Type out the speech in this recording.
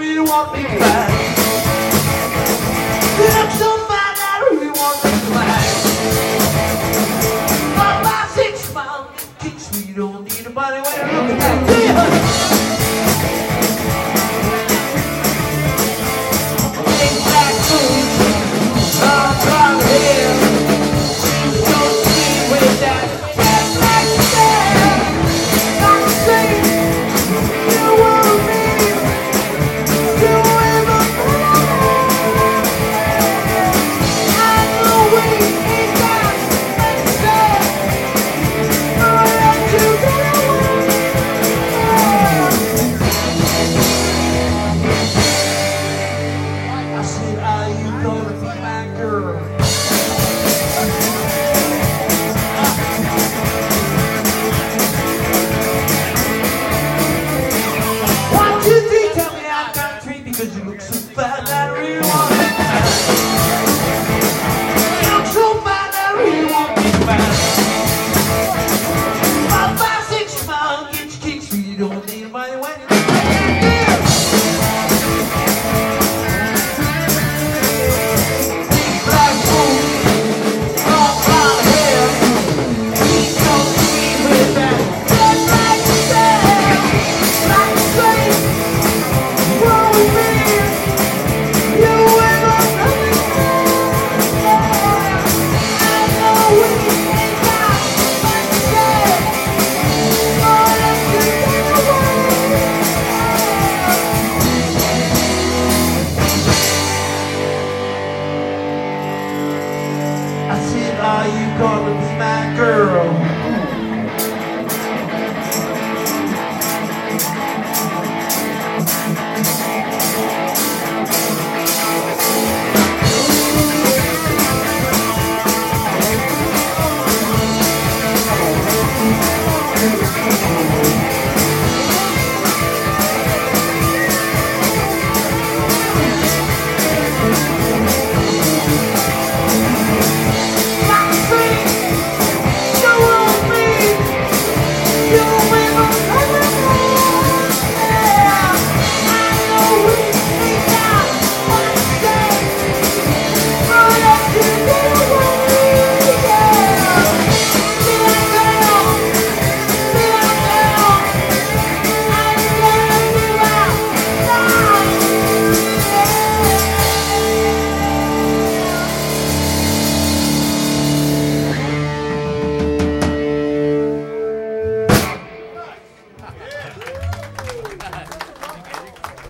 really want me back. gonna be my girl.